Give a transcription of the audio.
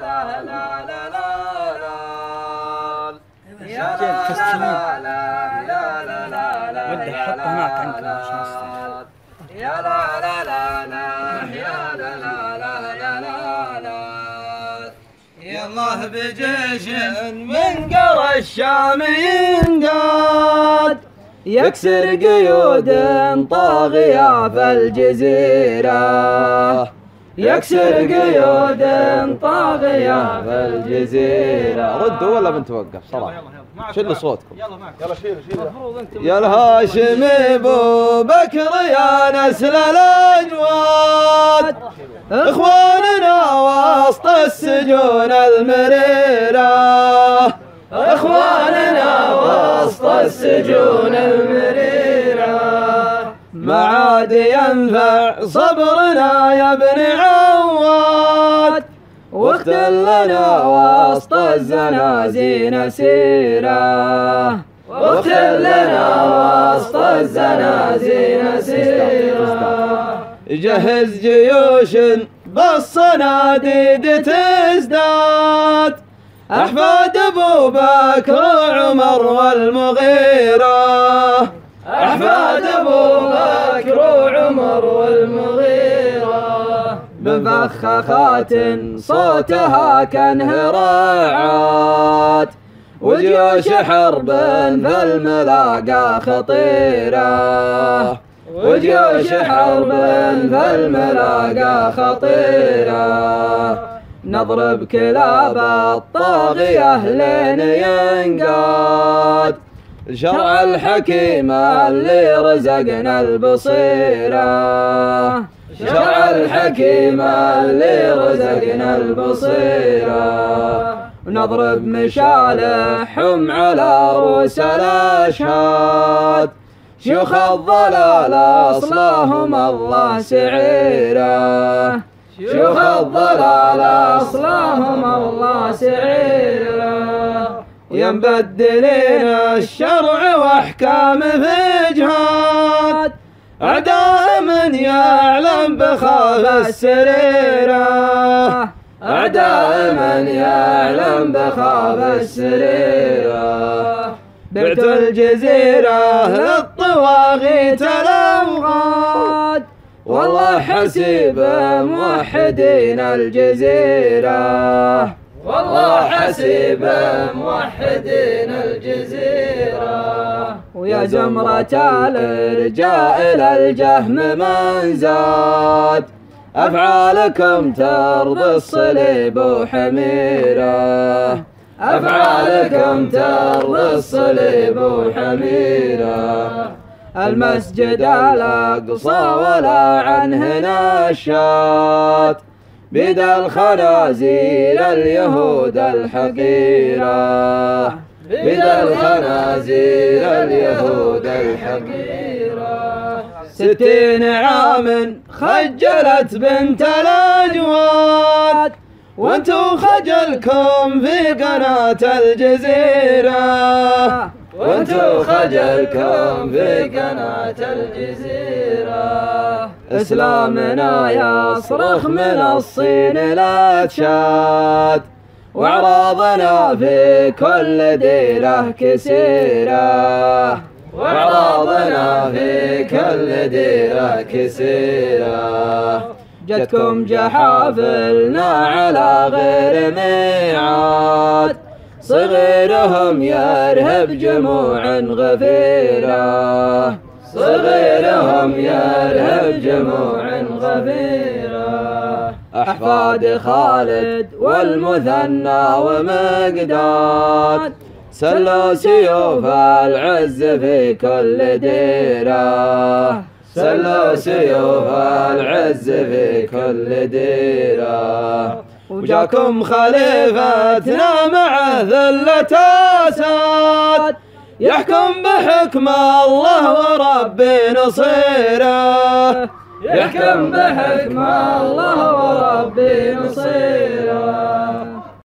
لا لا لا لا لا لا لا لا لا لا ودي لا هناك عندكم لا عشان. يا لا لا لا لا يا لا لا لا يا لا لا يا بجيش من قرى الشام ينقاد يكسر قيود طاغية في الجزيرة يكسر قيود طاغية في الجزيرة ردوا ولا بنتوقف صراحة. شلوا صوتكم. يا الهاشمي أبو بكر يا نسل الأجواد. إخواننا وسط السجون المريره إخواننا وسط السجون المريره ما عاد ينفع صبرنا يا ابن عواد. واختل لنا وسط الزنازين سيره واختل لنا وسط الزنازين سيره جهز جيوش بالصناديد تزداد. أحفاد أبو بكر وعمر والمغيرة. بمفخخات صوتها كانهراعات وجيوش حرب في الملاقى خطيرة. وجيوش حرب في الملاقى خطيرة. نضرب كلاب الطاغية لين ينقاد. شرع الحكيم اللي رزقنا البصيرة. شرع الحكيم اللي رزقنا البصيرة. نضرب مشالحهم على رؤوس الأشهاد. شيوخ الضلال أصلهم الله سعيره شيوخ الضلال أصلهم الله سعيره وينبدلين الشرع وأحكام في جهاد من يعلم بخاف السريره أعداء من يعلم بخاف السريره بعت الجزيرة للطواغيت الاوغاد والله حسيب موحدين الجزيرة. والله حسيب موحدين الجزيرة. ويا زمرة الرجاء إلى الجهم من زاد. أفعالكم ترضي الصليب وحميره أفعالكم ترضي الصليب وحميره المسجد الأقصى ولا عنه نشات بيد الخنازير اليهود الحقيرة. بيد الخنازير اليهود الحقيرة. ستين عام خجلت بنت الأجواد وانتو خجلكم في قناة الجزيرة. وانتو خجلكم في قناة الجزيرة. إسلامنا يصرخ من الصين لا تشات واعراضنا في كل ديرة كسيرة. واعراضنا في كل ديرة كسيرة. جتكم جحافلنا على غير ميعاد. صغيرهم يرهب جموع غفيرة. صغيرهم يرهب جموع غفيرة. أحفاد خالد والمثنى ومقداد. سلوا سيوف العز في كل ديرة. سلوا سيوف العز في كل ديرة. وجاكم خليفتنا مع ذلة أساد يحكم بحكم الله وربي نصيره. يحكم بحكم الله وربي نصيره